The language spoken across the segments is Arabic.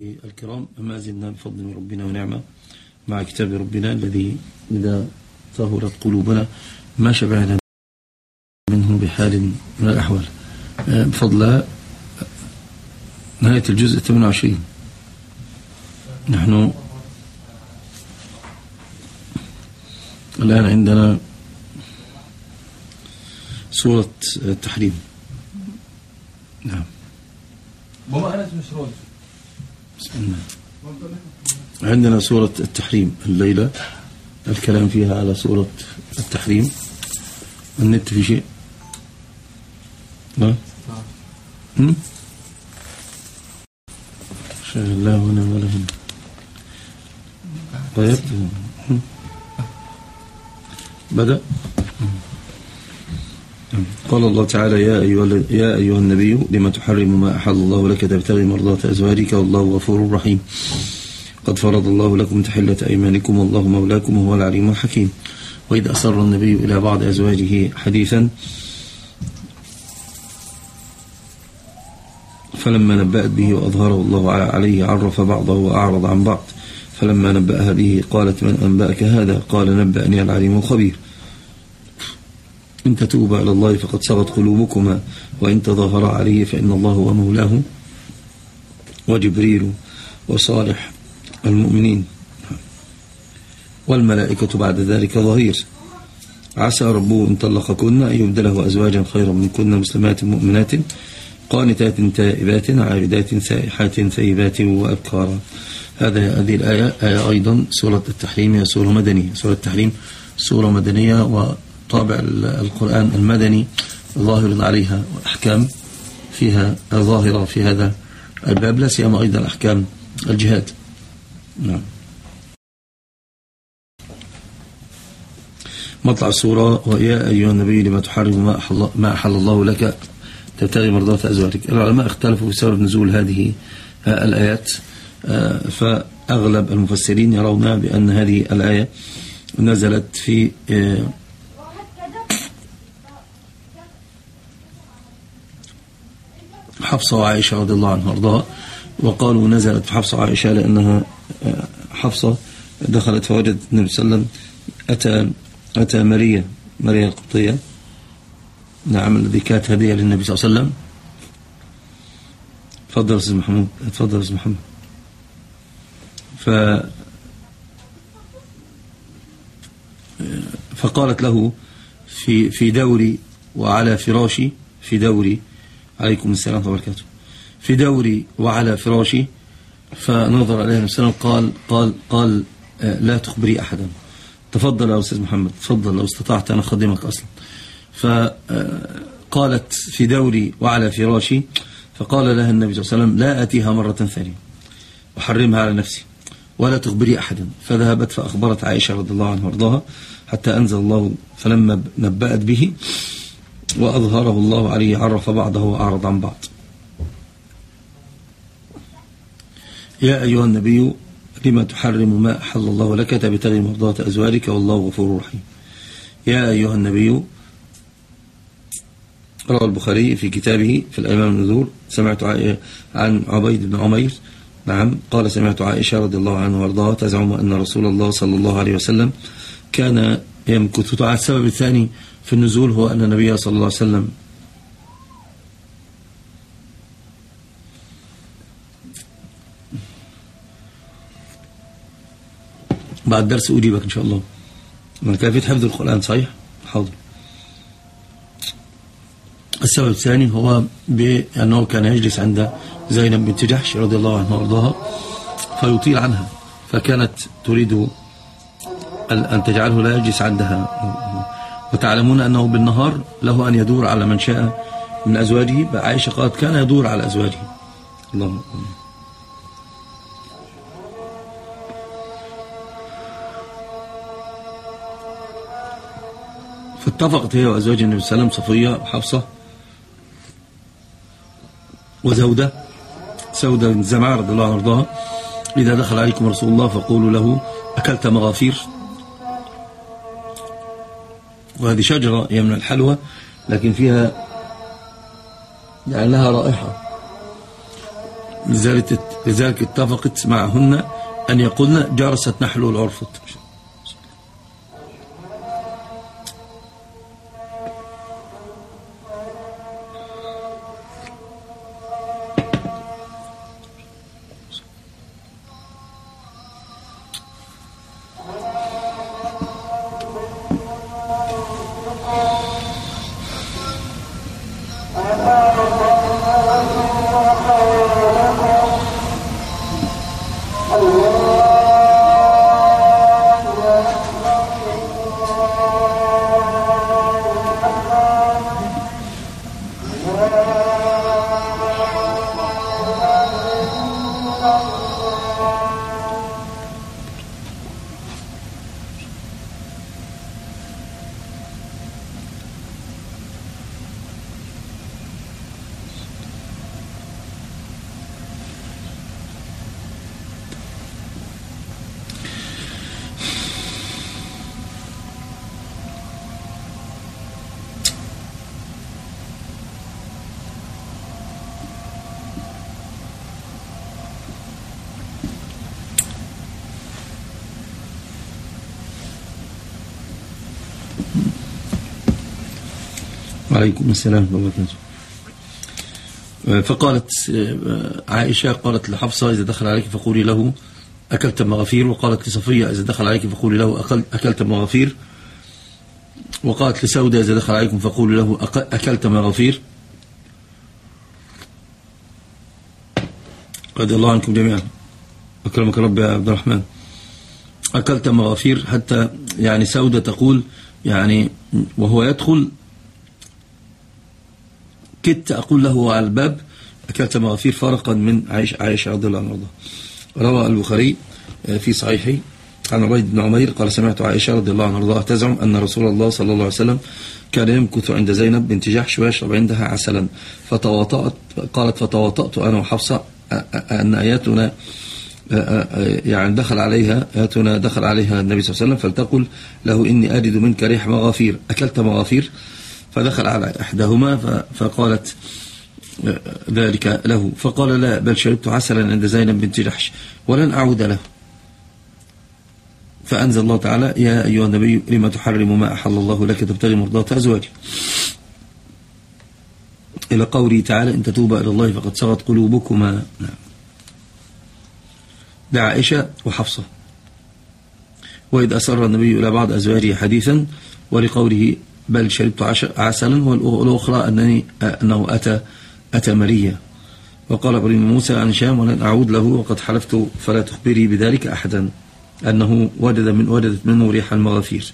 الكرام ما زلنا بفضل من ربنا ونعمة مع كتاب ربنا الذي إذا طهرت قلوبنا ما شبعنا منه بحال من الأحوال. بفضل نهاية الجزء 28 نحن الآن عندنا سورة التحريم. نعم. بابا أنا مش راجل عندنا سورة التحريم الليلة. الكلام فيها على سورة التحريم. النت في شيء؟ لا؟ هم؟ شاء الله ولا هنا. طيب؟ بدأ؟ قال الله تعالى يا أيها, يا أيها النبي لما تحرم ما أحل الله لك تبتغي مرضات أزواجك والله غفور رحيم. قد فرض الله لكم تحلة أيمانكم والله مولاكم وهو العليم الحكيم. وإذا أسر النبي إلى بعض أزواجه حديثا فلما نبأت به وأظهره الله عليه عرف بعضه وأعرض عن بعض. فلما نبأها به قالت من أنبأك هذا؟ قال نبأني العليم الخبير. إن تتوبا إلى الله فقد صغت قلوبكما وإن تظاهر عليه فإن الله هو مولاه وجبريل وصالح المؤمنين. والملائكة بعد ذلك ظهير. عسى ربه إن طلقكن أن يبدله أزواجا خيرا منكن مسلمات مؤمنات قانتات تائبات عابدات سائحات ثيبات وأبكارا هذا هذه الآية آية أيضا سورة التحريم هي سورة مدنية. سورة التحريم سورة مدنية وطابع القرآن المدني ظاهر عليها أحكام فيها ظاهرة في هذا الباب لا سيما أيضا أحكام الجهاد. نعم. مطلع السورة ويا أيها النبي لما تحرم ما أحل, الله لك؟ تبتغي مرضات أزواجك. العلماء اختلفوا في سبب نزول هذه الآيات. فأغلب المفسرين يرون بأن هذه الآية نزلت في حفصة وعائشة رضي الله عنها وارضاها وقالوا نزلت في حفصة وعائشة لأنها حفصة دخلت فوجدت النبي صلى الله عليه وسلم أتى, أتى ماريا ماريا القبطية نعم الذي كانت هدية للنبي صلى الله عليه وسلم. تفضل أستاذ محمود تفضل أستاذ محمد ف فقالت له في في دوري وعلى فراشي في دوري. عليكم السلام وبركاته. في دوري وعلى فراشي فنظر عليه السلام قال قال قال لا تخبري أحدا. تفضل يا أستاذ محمد تفضل لو استطعت أنا أخدمك أصلا. فقالت في دوري وعلى فراشي فقال لها النبي صلى الله عليه وسلم لا أتيها مرة ثانية وحرمها على نفسي ولا تخبري أحدا. فذهبت فأخبرت عائشة رضي الله عنها وأرضاها حتى أنزل الله فلما نبأت به وأظهره الله عليه عرف بعضه وأعرض عن بعض. يا أيها النبي لما تحرم ما أحل الله لك تبتغي مرضات أزواجك والله غفور رحيم. يا أيها النبي روى البخاري في كتابه في الأيمان النذور سمعت عن عبيد بن عمير. نعم قال سمعت عائشة رضي الله عنها وأرضاها تزعم أن رسول الله صلى الله عليه وسلم كان يمكث السبب الثاني في النزول هو أن النبي صلى الله عليه وسلم بعد درس أجيبك إن شاء الله. من كيفية حفظ القرآن صحيح؟ حاضر. السبب الثاني هو بأنه كان يجلس عند زينب بنت جحش رضي الله عنها وأرضاها فيطيل عنها فكانت تريد أن تجعله لا يجلس عندها. وتعلمون أنه بالنهار له أن يدور على من شاء من أزواجه. عائشة قالت كان يدور على أزواجه. اللهم فاتفقت هي وأزواج النبي صلى الله عليه وسلم صفية وحفصة وزودة. سودة بن زمعة رضي الله عنها إذا دخل عليكم رسول الله فقولوا له أكلت مغافير. وهذه شجرة هي من الحلوى لكن فيها يعني لها رائحة. لذلك اتفقت معهن أن يقولن جرست نحل العرفة وعليكم السلام ورحمة الله وبركاته. فقالت عائشة قالت لحفصة إذا دخل عليك فقولي له أكلت مغافير. وقالت لصفية إذا دخل عليك فقولي له أكلت مغافير. وقالت لسودة إذا دخل عليكم فقولي له أكلت مغافير. رضي الله عنكم جميعا. أكرمك ربي يا عبد الرحمن. أكلت مغافير حتى يعني سودة تقول يعني وهو يدخل كدت أقول له على الباب أكلت مغافير فرقا من عائشة, عائشة رضي الله عنها روى البخاري آه، في صحيحه عن عبيد بن عمير قال سمعت عائشة رضي الله عنها تزعم أن رسول الله صلى الله عليه وسلم كان يمكث عند زينب بنت جحش ويشرب عندها عسلا. فتواطأت قالت فتواطأت أنا وحفصة أن آياتنا يعني دخل عليها آياتنا دخل عليها النبي صلى الله عليه وسلم فلتقل له إني أجد منك ريح مغافير. أكلت مغافير فدخل على إحداهما فقالت ذلك له. فقال لا بل شربت عسلا عند زينب بنت جحش ولن أعود له. فأنزل الله تعالى يا أيها النبي لما تحرم ما أحل الله لك تبتغي مرضات أزواجك. إلى قوله تعالى إن تتوبا إلى الله فقد صغت قلوبكما. نعم. ده عائشة وحفصة. وإذ أسر النبي إلى بعض أزواجه حديثا ولقوله بل شربت عسلا والأخرى أنني أنه أتى أتى مريا. وقال إبراهيم موسى عن شام ولن أعود له وقد حلفت فلا تخبري بذلك أحدا. أنه وجد من وجدت منه ريح المغافير.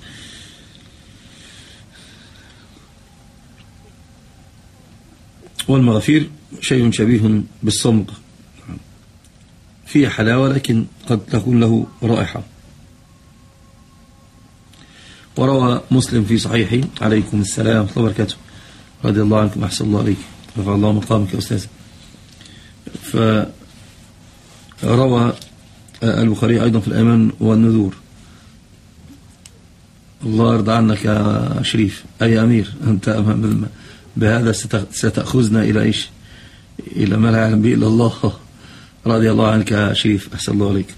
والمغافير شيء شبيه بالصمغ. فيه حلاوة لكن قد تكون له رائحة. وروى مسلم في صحيحه. عليكم السلام ورحمة الله وبركاته. رضي الله عنكم أحسن الله عليك رفع الله مقامك يا أستاذ. فروى البخاري أيضا في الأيمان والنذور. الله يرضى عنك يا شريف. أي أمير أنت بهذا ستأخذنا إلى إيش؟ إلى ما لا يعلم به إلا الله. رضي الله عنك يا شريف. أحسن الله عليك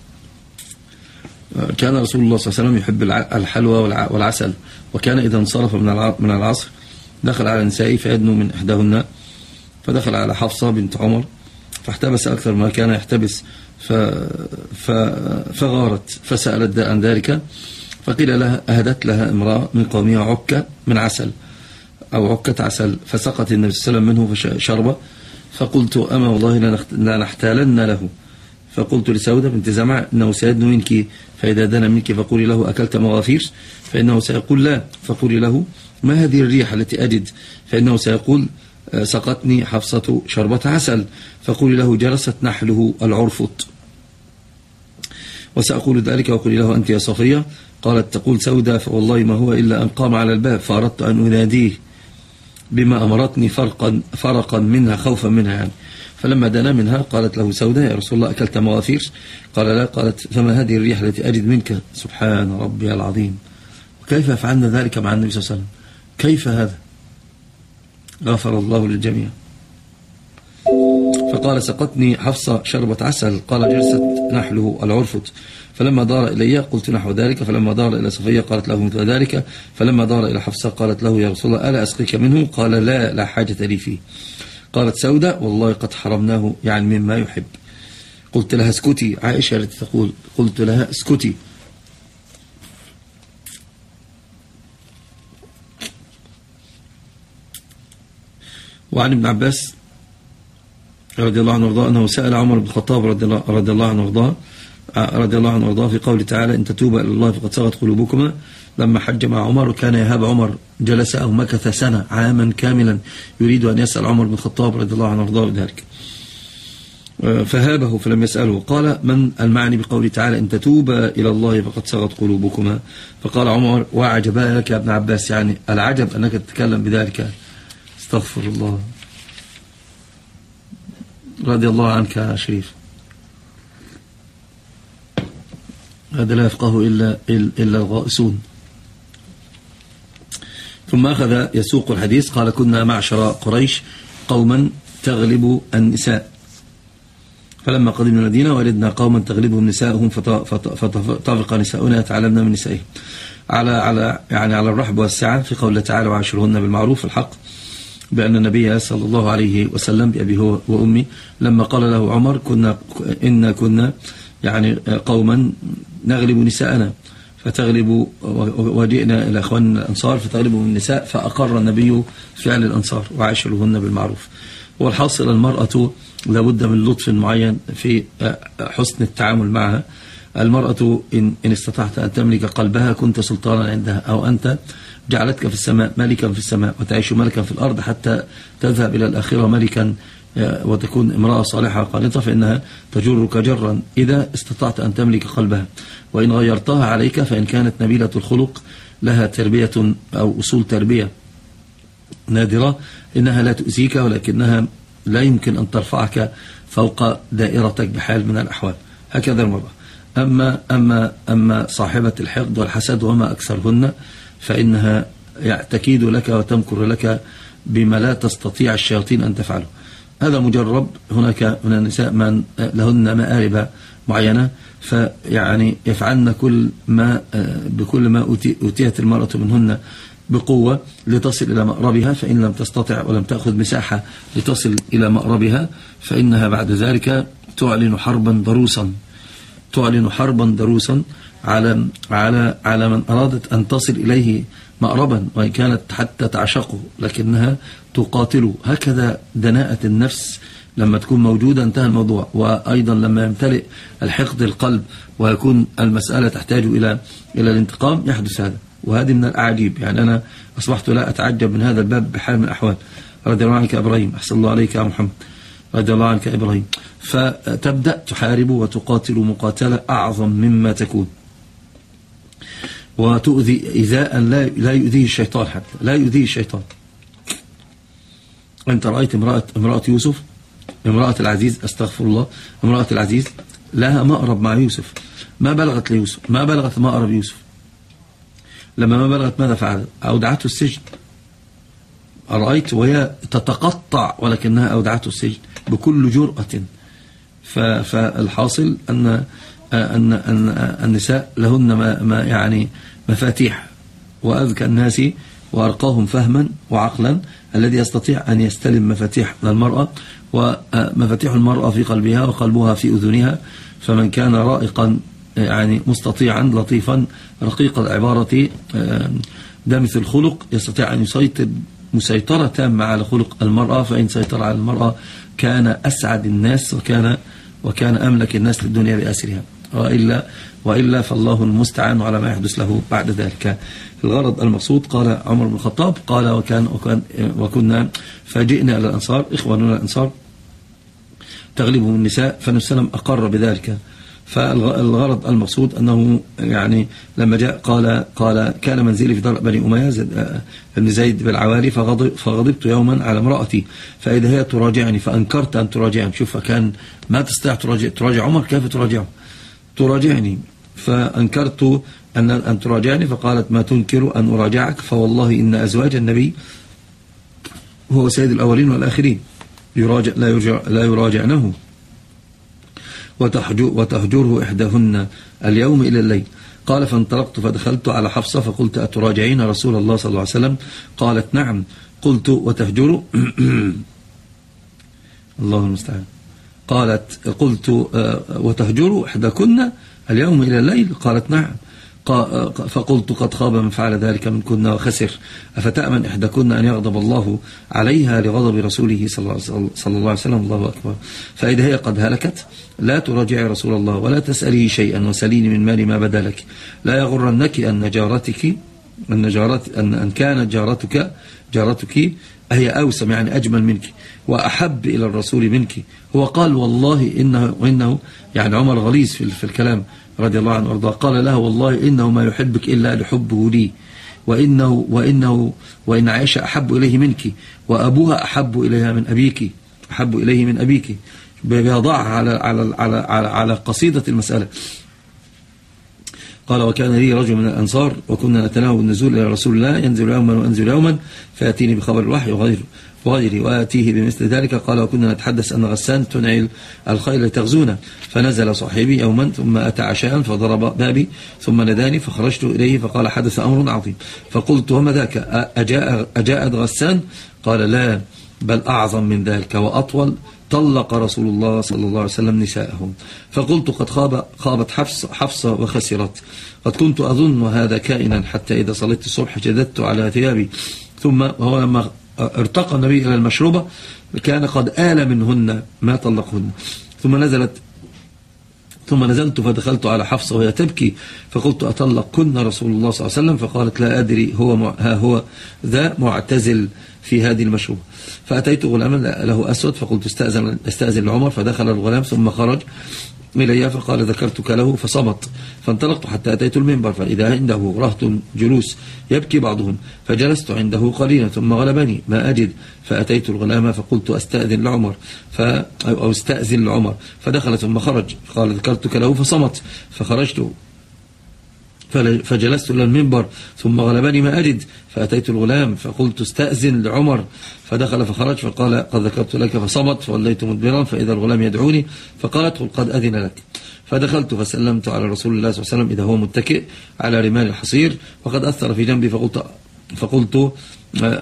كان رسول الله صلى الله عليه وسلم يحب الحلوى والعسل وكان إذا انصرف من العصر دخل على نسائه فيدنو من إحداهن فدخل على حفصة بنت عمر فاحتبس أكثر ما كان يحتبس فغارت فسألت عن ذلك فقيل لها أهدت لها امرأة من قومها عكة من عسل أو عكة عسل فسقط النبي صلى الله عليه وسلم منه فشرب فقلت أما والله لنحتالن له. فقلت لسودة بنت زمع إنه سيدن منك فإذا دنا منك فقولي له أكلت مغافير فإنه سيقول لا فقولي له ما هذه الريحة التي أجد؟ فإنه سيقول آه، سقطني حفصة شربة عسل فقولي له جلست نحله العرفط. وسأقول ذلك وقولي له أنت يا صفية؟ قالت تقول سودة فوالله ما هو إلا أن قام على الباب فأردت أن أناديه بما أمرتني فرقا, فرقا منها خوفا منها يعني. فلما دنا منها قالت له سودة يا رسول الله أكلت مغافير قال لا قالت فما هذه الريح التي أجد منك؟ سبحان ربي العظيم. وكيف فعلنا ذلك مع النبي صلى الله عليه وسلم؟ كيف هذا؟ غفر الله للجميع. فقال سقتني حفصة شربة عسل. قال جلست نحله العرفت. فلما دار إلي قلت نحو ذلك. فلما دار إلى صفية قالت له مثل ذلك. فلما دار إلى حفصة قالت له يا رسول الله ألا أسقيك منه؟ قال لا لا حاجة لي فيه. قالت سودة والله قد حرمناه يعني مما يحب. قلت لها اسكتي. عائشة التي تقول قلت لها اسكتي. وعن ابن عباس رضي الله عنه وارضاه أنه سأل عمر بن الخطاب رضي الله عنه وارضاه رضي الله عنه وارضاه في قوله تعالى إن تتوبا إلى الله فقد صغت قلوبكما. لما حج مع عمر وكان يهاب عمر جلس أو مكث سنة عاما كاملا يريد أن يسأل عمر بن الخطاب رضي الله عنه وارضاه بذلك. فهابه فلم يسأله. قال من المعني بقوله تعالى إن تتوبا إلى الله فقد صغت قلوبكما. فقال عمر وعجبا لك يا ابن عباس يعني العجب أنك تتكلم بذلك. استغفر الله. رضي الله عنك يا شريف. هذا لا يفقه إلا, إلا الغائسون ثم أخذ يسوق الحديث قال كنا معشر قريش قوما تغلب النساء. فلما قدمنا المدينة وردنا قوما تغلبهم نساءهم فطفق نساؤنا يتعلمنا من نسائهم. على على يعني على الرحب والسعة في قول تعالى وعاشرهن بالمعروف الحق بأن النبي صلى الله عليه وسلم بأبي هو وأمي لما قال له عمر كنا إن كنا يعني قوما نغلب نساءنا فتغلب وجئنا إلى أخواننا الأنصار فتغلبهم النساء فأقر النبي فعل الأنصار وعاشرهن بالمعروف. والحاصل المرأة لابد من لطف معين في حسن التعامل معها. المرأة إن, إن استطعت أن تملك قلبها كنت سلطانا عندها أو أنت جعلتك في السماء ملكا في السماء وتعيش ملكا في الأرض حتى تذهب إلى الآخرة ملكا وتكون امرأة صالحة قانطة فإنها تجرك جرا إذا استطعت أن تملك قلبها. وإن غيرتها عليك فإن كانت نبيلة الخلق لها تربية أو أصول تربية نادرة إنها لا تؤذيك ولكنها لا يمكن أن ترفعك فوق دائرتك بحال من الأحوال. هكذا المرأة. أما, أما, أما صاحبة الحقد والحسد وما أكثرهن فإنها تكيد لك وتمكر لك بما لا تستطيع الشياطين أن تفعله. هذا مجرب. هناك من النساء من لهن مآرب معينة فيعني يفعلن كل ما بكل ما أتيت المرأة منهن بقوة لتصل إلى مأربها فإن لم تستطع ولم تأخذ مساحة لتصل إلى مأربها فإنها بعد ذلك تعلن حربا ضروسا. تعلن حربا ضروسا على على على من أرادت أن تصل إليه مأربا وإن كانت حتى تعشقه لكنها تقاتله. هكذا دناءة النفس لما تكون موجودة انتهى الموضوع. وأيضا لما يمتلئ الحقد القلب ويكون المسألة تحتاج إلى إلى الانتقام يحدث هذا. وهذه من الأعاجيب. يعني أنا أصبحت لا أتعجب من هذا الباب بحال من الأحوال. رضي الله عنك إبراهيم. أحسن الله عليك يا محمد. رضي الله عنك إبراهيم. فتبدأ تحارب وتقاتل مقاتلة أعظم مما تكون. وتؤذي إذاء لا لا يؤذيه الشيطان حتى. لا يؤذيه الشيطان. أنت رأيت امرأة, امرأة يوسف؟ امرأة العزيز أستغفر الله. امرأة العزيز لها مأرب مع يوسف. ما بلغت ليوسف؟ ما بلغت مأرب يوسف؟ لما ما بلغت ماذا فعلت؟ أودعته السجن. رأيت وهي تتقطع ولكنها أودعته السجن بكل جرأة. فالحاصل أن أن النساء لهن ما, ما يعني مفاتيح وأذكى الناس وأرقاهم فهما وعقلا الذي يستطيع أن يستلم مفاتيح المرأة ومفاتيح المرأة في قلبها وقلبها في أذنها فمن كان رائقا يعني مستطيعا لطيفا رقيق العبارة دامث الخلق يستطيع أن يسيطر مسيطرة تامة على خلق المرأة فإن سيطر على المرأة كان أسعد الناس وكان وكان أملك الناس للدنيا بأسرها. وإلا, وإلا فالله المستعان على ما يحدث له بعد ذلك. الغرض المقصود قال عمر بن الخطاب قال وكان, وكان وكنا فجئنا إلى الأنصار إخواننا الأنصار تغلبهم النساء فنسلم أقر بذلك. فالغرض المقصود أنه يعني لما جاء قال قال كان منزلي في دار بني أمية بن زيد بالعوالي فغضب فغضبت يوما على امرأتي. فإذا هي تراجعني فأنكرت أن تراجعني شوف فكان ما تستطيع تراجع, تراجع عمر كيف تراجعه تراجعني. فأنكرت أن أن تراجعني فقالت ما تنكر أن أراجعك فوالله إن أزواج النبي هو سيد الأولين والآخرين. يراجع لا, يرجع لا يراجعنه. وتهجره إحداهن اليوم إلى الليل. قال فانطلقت فدخلت على حفصة فقلت أتراجعين رسول الله صلى الله عليه وسلم؟ قالت نعم. قلت وتهجر. الله المستعان. قالت قلت آه، وتهجر إحداكن اليوم إلى الليل؟ قالت نعم. فقلت قد خاب من فعل ذلك منكن وخسر. أفتأمن إحداكن أن يغضب الله عليها لغضب رسوله صلى الله عليه وسلم الله أكبر. فإذا هي قد هلكت لا تراجعي رسول الله ولا تسأليه شيئا وسليني من مال ما بدا لك. لا يغرنك أن جارتك أن, جارت أن, أن كانت جارتك جارتك هي أوسم يعني أجمل منك وأحب إلى الرسول منك. هو قال والله إنه, إنه يعني عمر غليظ في, في الكلام رضي الله عنه وأرضاه قال لها والله إنه ما يحبك إلا لحبه لي وإنه, وإنه وإن عائشة أحب إليه منك وأبوها أحب إليها من أبيك أحب إليه من أبيك بيضعها على, على, على, على, على قصيدة المسألة. قال وكان لي رجل من الأنصار وكنا نتناوب النزول إلى رسول الله ينزل يوما وأنزل يوما فيأتيني بخبر الوحي وغيره وغيره وآتيه بمثل ذلك قال وكنا نتحدث أن غسان تنعي الخيل تغزونا فنزل صاحبي يوما ثم أتى عشاء فضرب بابي ثم نداني فخرجت إليه فقال حدث أمر عظيم. فقلت وما ذاك؟ أجاء أجاءت غسان؟ قال لا بل أعظم من ذلك وأطول طلق رسول الله صلى الله عليه وسلم نساءهم. فقلت قد خاب خابت حفصة, حفصة وخسرت. قد كنت أظن هذا كائنا حتى إذا صليت الصبح جددت على ثيابي. ثم هو لما ارتقى النبي إلى المشروبة كان قد آل منهن ما طلقهن. ثم نزلت ثم نزلت فدخلت على حفصة وهي تبكي. فقلت أطلق كن رسول الله صلى الله عليه وسلم؟ فقالت لا أدري هو ها هو ذا معتزل. في هذه المشروبة فأتيت غلاما له أسود فقلت استأذن, استأذن لعمر فدخل الغلام ثم خرج إلي فقال ذكرتك له فصمت. فانطلقت حتى أتيت المنبر فإذا عنده رهط جلوس يبكي بعضهم فجلست عنده قليلا ثم غلبني ما أجد؟ فأتيت الغلام فقلت أستأذن لعمر ف أو أستأذن لعمر. فدخل ثم خرج قال ذكرتك له فصمت. فخرجت فجلست إلى المنبر ثم غلبني ما أجد فأتيت الغلام فقلت استأذن لعمر فدخل فخرج فقال قد ذكرت لك فصمت فوليت مدبرا فإذا الغلام يدعوني فقال ادخل قد أذن لك. فدخلت فسلمت على رسول الله صلى الله عليه وسلم إذا هو متكئ على رمال الحصير وقد أثر في جنبي فقلت فقلت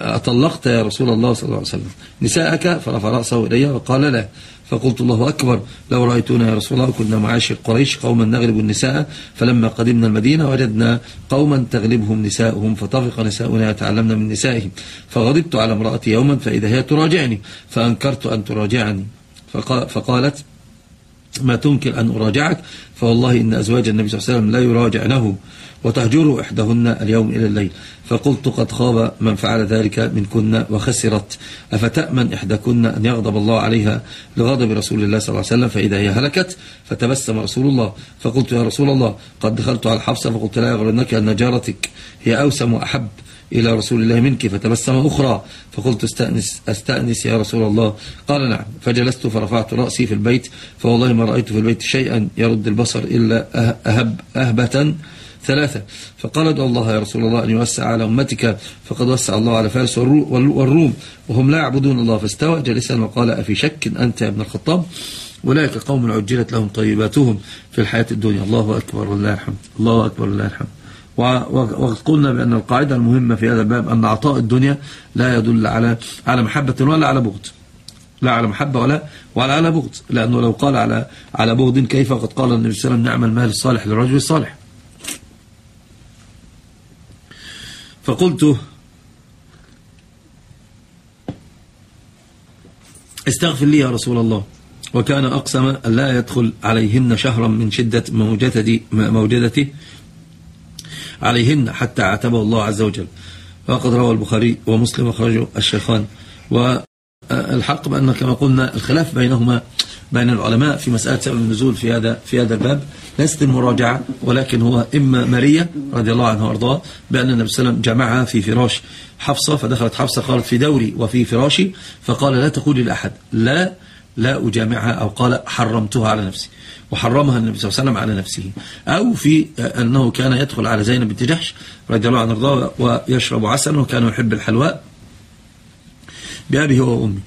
أطلقت يا رسول الله صلى الله عليه وسلم. نساءك؟ فرفع رأسه إلي وقال لا. فقلت الله أكبر لو رأيتنا يا رسول الله كنا معاشر قريش قوما نغلب النساء فلما قدمنا المدينة وجدنا قوما تغلبهم نساؤهم فطفق نساؤنا يتعلمنا من نسائهم. فغضبت على امرأتي يوما فإذا هي تراجعني فأنكرت أن تراجعني. فقالت ما تنكر أن أراجعك فوالله إن أزواج النبي صلى الله عليه وسلم لا يراجعنه وتهجر إحداهن اليوم إلى الليل. فقلت قد خاب من فعل ذلك منكن وخسرت. أفتأمن إحداكن أن يغضب الله عليها لغضب رسول الله صلى الله عليه وسلم؟ فإذا هي هلكت فتبسم رسول الله. فقلت يا رسول الله قد دخلت على الحفصة فقلت لا يغرنك أن جارتك هي أوسم وأحب. إلى رسول الله منك فتبسم أخرى فقلت استأنس, أستأنس يا رسول الله. قال نعم فجلست فرفعت رأسي في البيت فوالله ما رأيت في البيت شيئا يرد البصر إلا أهب أهبة ثلاثة. فقال ادعو الله يا رسول الله أن يوسع على أمتك. فقد وسع الله على فارس والروم وهم لا يعبدون الله فاستوى جالسا وقال أفي شك أنت يا ابن الخطاب؟ أولئك قوم عجلت لهم طيباتهم في الحياة الدنيا. الله أكبر والله الحمد الله أكبر والله الحمد. وقد قلنا بأن القاعدة المهمة في هذا الباب أن عطاء الدنيا لا يدل على على محبة ولا على بغض. لا على محبة ولا ولا على بغض. لأنه لو قال على على بغض كيف قد قال النبي صلى الله عليه وسلم نعم المال الصالح للرجل الصالح؟ فقلت استغفر لي يا رسول الله. وكان أقسم لا يدخل عليهن شهرا من شدة موجدتي, موجدتي عليهن حتى عتبه الله عز وجل. وقد روى البخاري ومسلم أخرجه الشيخان. والحق بأن كما قلنا الخلاف بينهما بين العلماء في مسألة سبب النزول في هذا في هذا الباب. ليست المراجعة ولكن هو إما ماريا رضي الله عنها وأرضاها بأن النبي صلى الله عليه وسلم جمعها في فراش حفصة فدخلت حفصة قالت في دوري وفي فراشي فقال لا تقولي لأحد. لا لا أجامعها أو قال حرمتها على نفسي وحرمها النبي صلى الله عليه وسلم على نفسه أو في أنه كان يدخل على زينب بنت جحش رضي الله عنها ويشرب عسلا وكان يحب الحلواء بأبي هو وأمي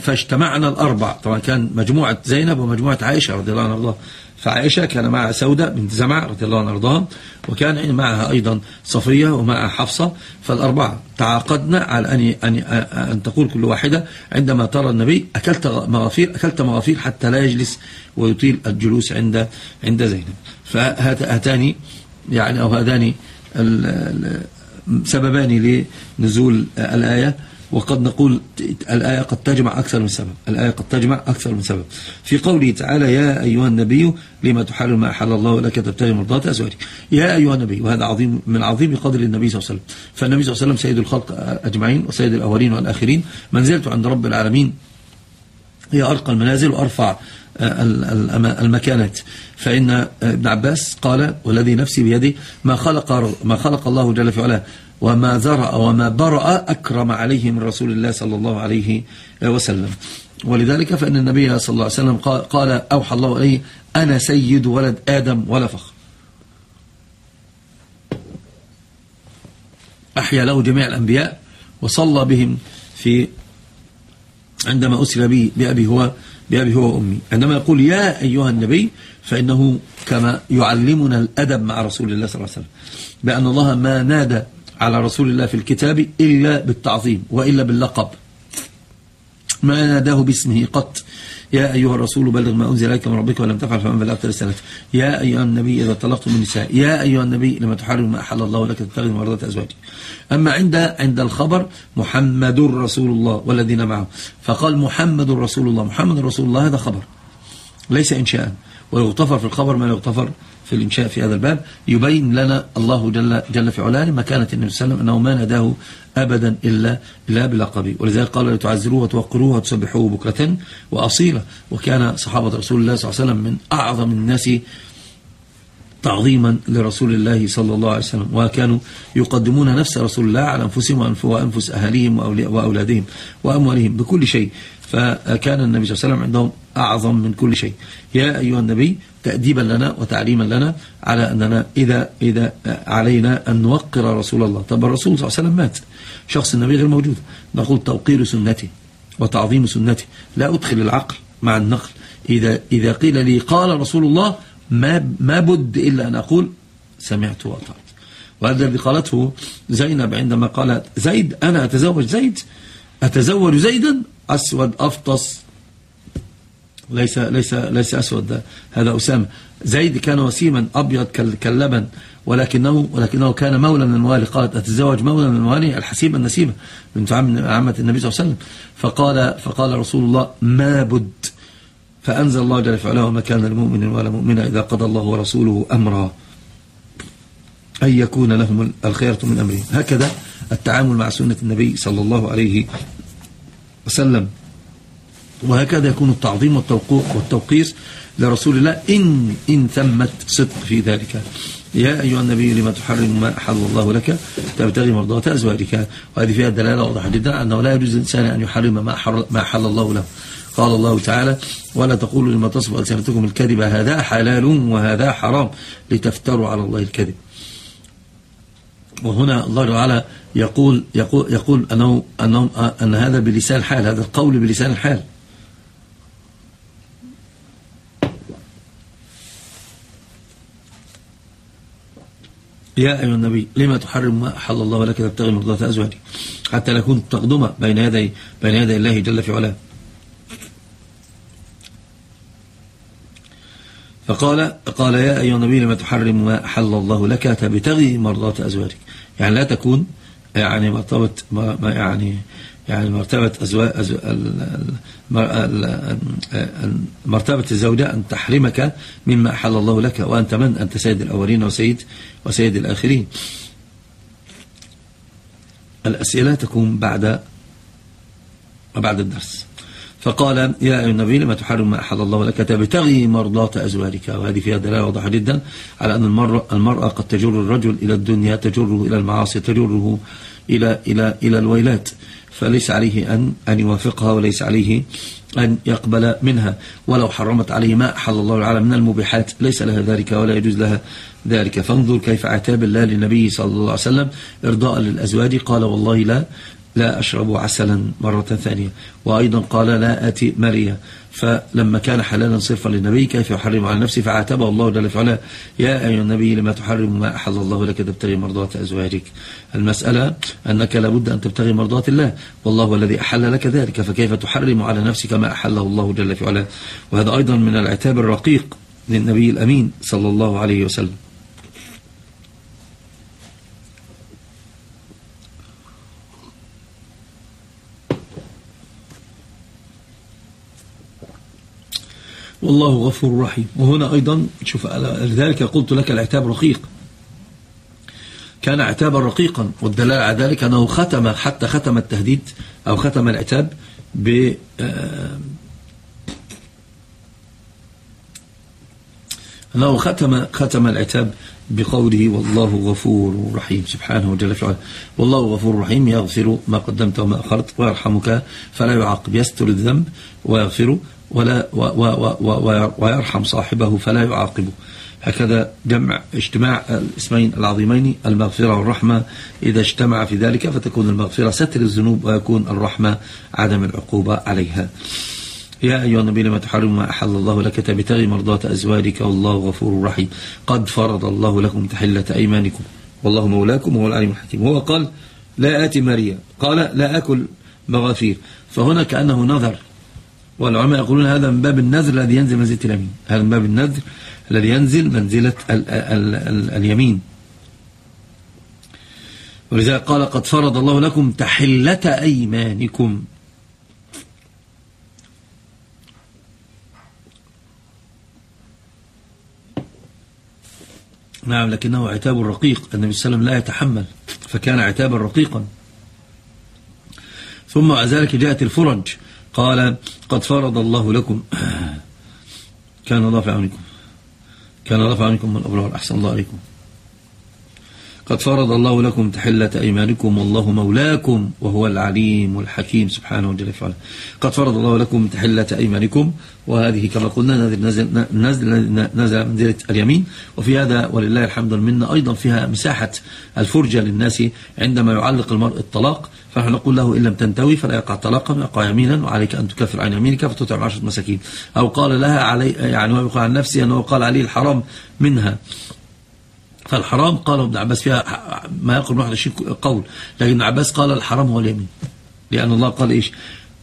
فاجتمعنا الأربع. طبعا كان مجموعة زينب ومجموعة عائشة رضي الله عنها وأرضاها. فعائشة كان معها سودة بنت زمع رضي الله عنها وأرضاها وكان معها أيضا صفية ومعها حفصة. فالأربعة تعاقدنا على أن أن أن تقول كل واحدة عندما ترى النبي أكلت مغافير أكلت مغافير حتى لا يجلس ويطيل الجلوس عند عند زينب. فهاتان يعني أو هذان سببان لنزول الآية. وقد نقول الآية قد تجمع أكثر من سبب. الآية قد تجمع أكثر من سبب. في قوله تعالى يا أيها النبي لما تحرم ما أحل الله لك تبتغي مرضات أزواجك. يا أيها النبي وهذا عظيم من عظيم قدر النبي صلى الله عليه وسلم. فالنبي صلى الله عليه وسلم سيد الخلق أجمعين وسيد الأولين والآخرين. منزلته عند رب العالمين هي أرقى المنازل وأرفع ال- المكانات. فإن ابن عباس قال والذي نفسي بيده ما خلق ما خلق الله جل في علاه وما ذرأ وما برأ أكرم عليه من رسول الله صلى الله عليه وسلم. ولذلك فإن النبي صلى الله عليه وسلم قال, أوحى الله إليه أنا سيد ولد آدم ولا فخر. أحيا له جميع الأنبياء وصلى بهم في عندما أسر بي بأبي هو بأبي هو وأمي. عندما يقول يا أيها النبي فإنه كما يعلمنا الأدب مع رسول الله صلى الله عليه وسلم. بأن الله ما نادى على رسول الله في الكتاب إلا بالتعظيم وإلا باللقب. ما ناداه باسمه قط. يا أيها الرسول بلغ ما أنزل إليك من ربك ولم تفعل فمن بلغت رسالته. يا أيها النبي إذا طلقتم النساء يا أيها النبي لما تحرم ما أحل الله لك تبتغي مرضات أزواجك. أما عند عند الخبر محمد رسول الله والذين معه. فقال محمد رسول الله محمد رسول الله هذا خبر. ليس إنشاء. ويغتفر في الخبر ما يغتفر. في الإنشاء في هذا الباب يبين لنا الله جل, جل في علاه مكانة النبي صلى الله عليه وسلم أنه ما ناداه أبدا إلا, إلا بلقبه. ولذلك قال لتعزروه وتوقروه وتسبحوه بكرة وأصيلة. وكان صحابة رسول الله صلى الله عليه وسلم من أعظم الناس تعظيما لرسول الله صلى الله عليه وسلم. وكانوا يقدمون نفس رسول الله على أنفسهم وأنفس أهاليهم وأولادهم وأموالهم بكل شيء. فكان النبي صلى الله عليه وسلم عندهم أعظم من كل شيء. يا أيها النبي تأديبا لنا وتعليما لنا على أننا إذا, إذا علينا أن نوقر رسول الله. طب الرسول صلى الله عليه وسلم مات. شخص النبي غير موجود. نقول توقير سنته وتعظيم سنته. لا أدخل العقل مع النقل. إذا, إذا قيل لي قال رسول الله ما, ما بد إلا أن أقول سمعت وأطعت. وهذا الذي قالته زينب عندما قالت زيد أنا أتزوج زيد. أتزوج زيدا أسود أفطس ليس ليس ليس أسود. ده هذا أسامة. زيد كان وسيما أبيض كاللبن ولكنه ولكنه كان مولى من الموالي قالت أتزوج مولى من الموالي الحسيبة النسيبة بنت عمة النبي صلى الله عليه وسلم. فقال فقال رسول الله ما بد. فأنزل الله جل وعلا وما كان لمؤمن ولا مؤمنة إذا قضى الله ورسوله أمرا أن يكون لهم الخيرة من أمرهم هكذا التعامل مع سنة النبي صلى الله عليه وسلم. وهكذا يكون التعظيم والتوقير لرسول الله إن, إن ثمت صدق في ذلك. يا أيها النبي لما تحرم ما أحل الله لك؟ تبتغي مرضات أزواجك. وهذه فيها دلالة واضحة جدا أنه لا يجوز الإنسان أن يحرم ما أحل الله له. قال الله تعالى ولا تقولوا لما تصف ألسنتكم الكذب هذا حلال وهذا حرام لتفتروا على الله الكذب. وهنا الله تعالى يقول يقول يقول أنه, أنه أن هذا بلسان الحال هذا القول بلسان الحال. يا أيها النبي لما تحرم ما أحل الله لك تبتغي مرضات أزواجك حتى لا كنت تقدم بين يدي بين يدي الله جل في علاه. فقال قال يا أيها النبي لما تحرم ما أحل الله لك تبتغي مرضات أزواجك. يعني لا تكون يعني مرتبة ما يعني يعني مرتبة أزواج مرتبة الزوجة أن تحرمك مما أحل الله لك وأنت من؟ أنت سيد الأولين وسيد وسيد الآخرين. الأسئلة تكون بعد بعد الدرس. فقال يا أيها النبي لما تحرم ما أحل الله لك؟ تبتغي مرضات أزواجك. وهذه فيها دلالة واضحة جدا على أن المرأة, المرأة قد تجر الرجل إلى الدنيا تجره إلى المعاصي تجره إلى, إلى, إلى الويلات. فليس عليه أن, أن يوافقها وليس عليه أن يقبل منها. ولو حرمت عليه ما أحل الله تعالى من المبيحات ليس لها ذلك ولا يجوز لها ذلك. فانظر كيف عتاب الله للنبي صلى الله عليه وسلم إرضاء للأزواج. قال والله لا لا أشرب عسلا مرة ثانية. وأيضا قال لا آتي مريا. فلما كان حلالا صرفا للنبي كيف يحرم على نفسه؟ فعاتبه الله جل وعلا يا أيها النبي لما تحرم ما أحل الله لك تبتغي مرضات أزواجك. المسألة أنك لابد أن تبتغي مرضات الله. والله الذي أحل لك ذلك. فكيف تحرم على نفسك ما أحله الله جل وعلا وهذا أيضا من العتاب الرقيق للنبي الأمين صلى الله عليه وسلم. والله غفور رحيم. وهنا أيضا شوف لذلك قلت لك العتاب رقيق. كان عتابا رقيقا والدلالة على ذلك أنه ختم حتى ختم التهديد أو ختم العتاب ب آه، أنه ختم ختم العتاب بقوله والله غفور رحيم. سبحانه وجل في والله غفور رحيم يغفر ما قدمت وما أخرت ويرحمك فلا يعاقب. يستر الذنب ويغفر ولا و و و ويرحم صاحبه فلا يعاقبه. هكذا جمع اجتماع الاسمين العظيمين المغفرة والرحمة. إذا اجتمع في ذلك فتكون المغفرة ستر الذنوب ويكون الرحمة عدم العقوبة عليها. يا أيها النبي لما تحرم ما أحل الله لك تبتغي مرضات أزواجك. والله غفور رحيم. قد فرض الله لكم تحلة أيمانكم. والله مولاكم وهو العليم الحكيم. هو قال لا آتي ماريا. قال لا أكل مغافير. فهنا كأنه نظر والعلماء يقولون هذا من باب النذر الذي ينزل منزلة اليمين. هذا من باب النذر الذي ينزل منزلة ال ال ال اليمين. ولذلك قال قد فرض الله لكم تحلة أيمانكم. نعم لكنه عتاب رقيق. النبي صلى الله عليه وسلم لا يتحمل فكان عتابا رقيقا. ثم ذلك جاءت الفرج قال قد فرض الله لكم كان الله في عونكم. كان الله في عونكم من الأبرار. أحسن الله عليكم. قد فرض الله لكم تحلة أيمانكم. والله مولاكم وهو العليم الحكيم. سبحانه فعلا قد فرض الله لكم تحلة أيمانكم. وهذه كما قلنا نزل, نزل, نزل, نزل منزلة اليمين. وفي هذا ولله الحمد منا أيضا فيها مساحة الفرجة للناس عندما يعلق المرء الطلاق فنحن نقول له إن لم تنتوي فلا يقع طلاقا يقع يمينا وعليك أن تكفر عن يمينك فتطعم عشرة مساكين. أو قال لها علي يعني يقول عن نفسه أنه قال عليه الحرام منها. فالحرام قال ابن عباس فيها ما يقرب 21 قول لكن ابن عباس قال الحرام هو اليمين. لأن الله قال إيش؟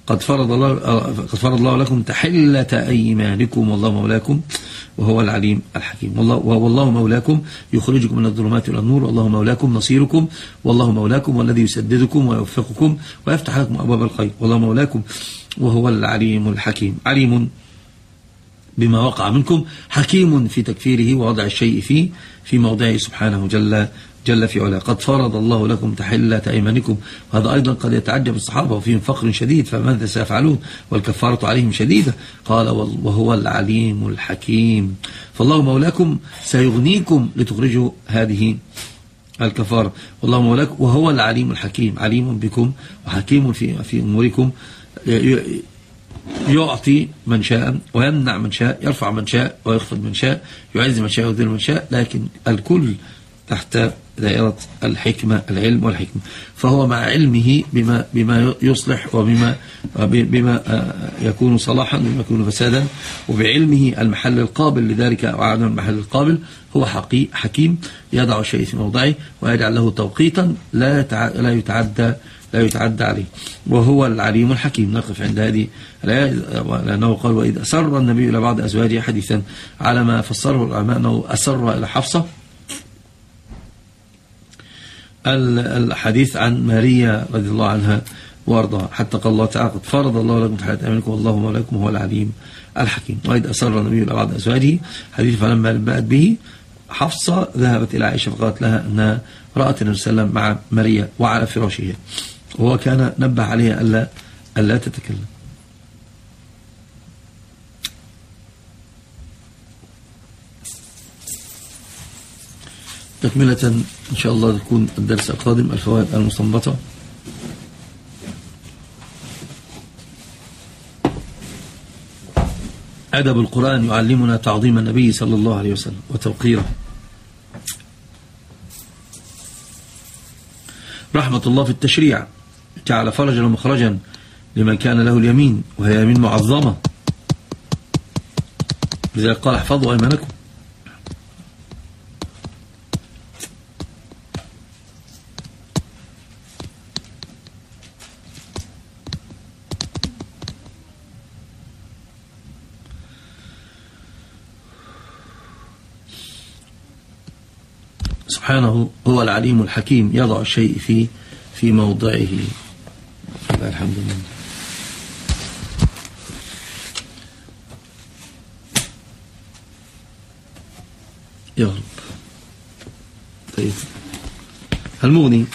قد فرض الله قد فرض الله لكم تحلة أيمانكم والله مولاكم وهو العليم الحكيم. والله والله مولاكم يخرجكم من الظلمات إلى النور. والله مولاكم نصيركم. والله مولاكم والذي يسددكم ويوفقكم ويفتح لكم أبواب الخير. والله مولاكم وهو العليم الحكيم. عليم بما وقع منكم حكيم في تكفيره ووضع الشيء فيه في موضعه سبحانه جل جل في علاه. قد فرض الله لكم تحلة أيمانكم. وهذا أيضا قد يتعجب الصحابة وفيهم فقر شديد فماذا سيفعلون؟ والكفارة عليهم شديدة. قال وهو العليم الحكيم. فالله مولاكم سيغنيكم لتخرجوا هذه الكفارة. والله مولاكم وهو العليم الحكيم. عليم بكم وحكيم في في أموركم. يعطي من شاء ويمنع من شاء يرفع من شاء ويخفض من شاء يعز من شاء ويذل من شاء. لكن الكل تحت دائرة الحكمة العلم والحكمة. فهو مع علمه بما, بما يصلح وبما بما يكون صلاحا وبما يكون فسادا. وبعلمه المحل القابل لذلك أو عدم المحل القابل هو حقي حكيم يضع الشيء في موضعه ويجعل له توقيتا لا لا يتعدى لا يتعدى عليه. وهو العليم الحكيم. نقف عند هذه لأنه قال وإذ أسر النبي إلى بعض أزواجه حديثا على ما فسره العلماء أنه أسر إلى حفصة الحديث عن ماريا رضي الله عنها وأرضاها. حتى قال الله تعالى قد فرض الله لكم تحيات أمنكم والله مولاكم هو العليم الحكيم. وإذ أسر النبي إلى بعض أزواجه حديث فلما بأت به حفصة ذهبت إلى عائشة فقالت لها أنها رأت النبي صلى الله عليه وسلم مع ماريا وعلى فراشها وهو كان نبه عليها ألا, ألا تتكلم. تكملة إن شاء الله تكون الدرس القادم الفوائد المستنبطة. أدب القرآن يعلمنا تعظيم النبي صلى الله عليه وسلم وتوقيره. رحمة الله في التشريع. جعل فرجا ومخرجا لمن كان له اليمين وهي يمين معظمة. لذلك قال احفظوا أيمانكم. سبحانه هو العليم الحكيم. يضع الشيء في في موضعه. الحمد لله. يا رب. طيب. المغني.